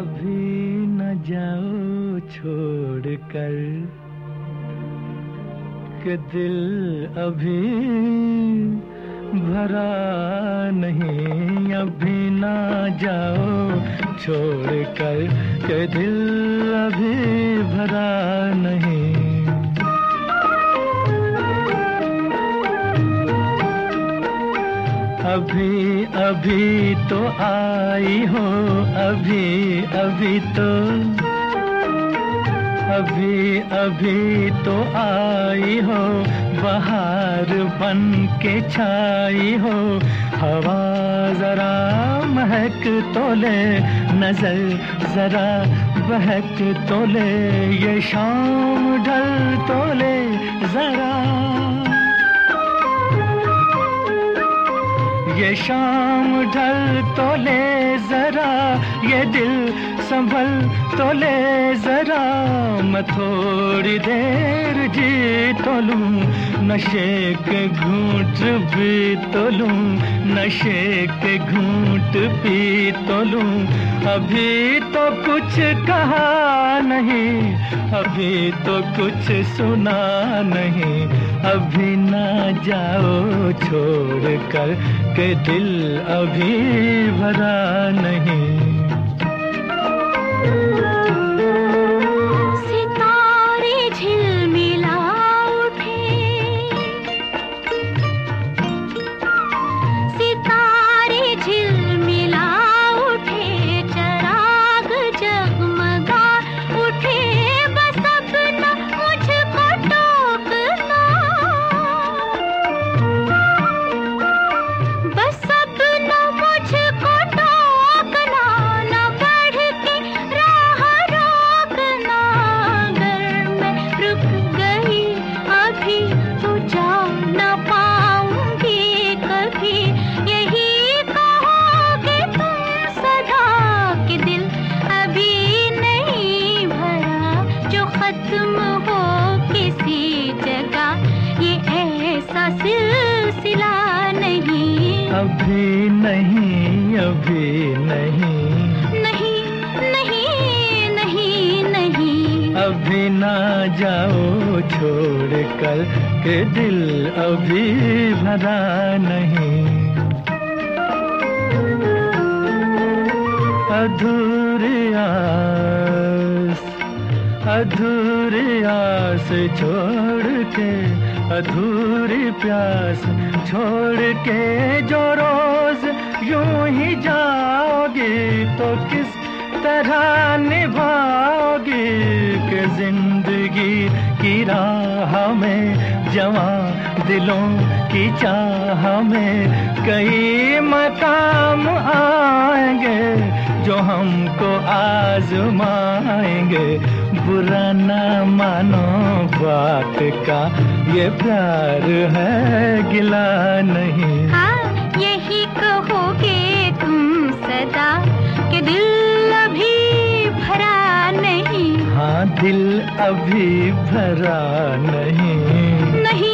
अभी न जाओ छोड़ कर के दिल अभी भरा नहीं, अभी ना जाओ छोड़ कर के दिल अभी भरा अभी अभी तो आई हो, अभी अभी तो। अभी अभी तो आई हो, बाहर बन के छाई हो। हवा जरा महक तो ले, नज़र जरा बहक तो ले, ये शाम ढल तो ले, जरा ये शाम ढल तो ले जरा, ये दिल संभल तो ले जरा। मैं थोड़ी देर जी तो लूँ, नशे के घूंट भी तो लूँ, नशे के घूंट पी तो लूँ। अभी तो कुछ कहा नहीं, अभी तो कुछ सुना नहीं। अभी ना जाओ छोड़ कर के दिल अभी भरा नहीं। अभी नहीं अभी नहीं। नहीं नहीं नहीं नहीं। अभी ना जाओ छोड़ कर के दिल अभी भरा नहीं। अधूरी आस अधूरी आस छोड़ के, अधूरी प्यास छोड़ के जो रोज यूँ ही जाओगी तो किस तरह निभाओगी कि ज़िंदगी की राह में, जवा दिलों की चाह में कई मकाम आएँगे। जो हमको आजमाएँगे बुरा न मानो बात का ये प्यार है गिला नहीं। हाँ यही कहोगे तुम सदा कि दिल अभी भरा नहीं। हाँ दिल अभी भरा नहीं। नहीं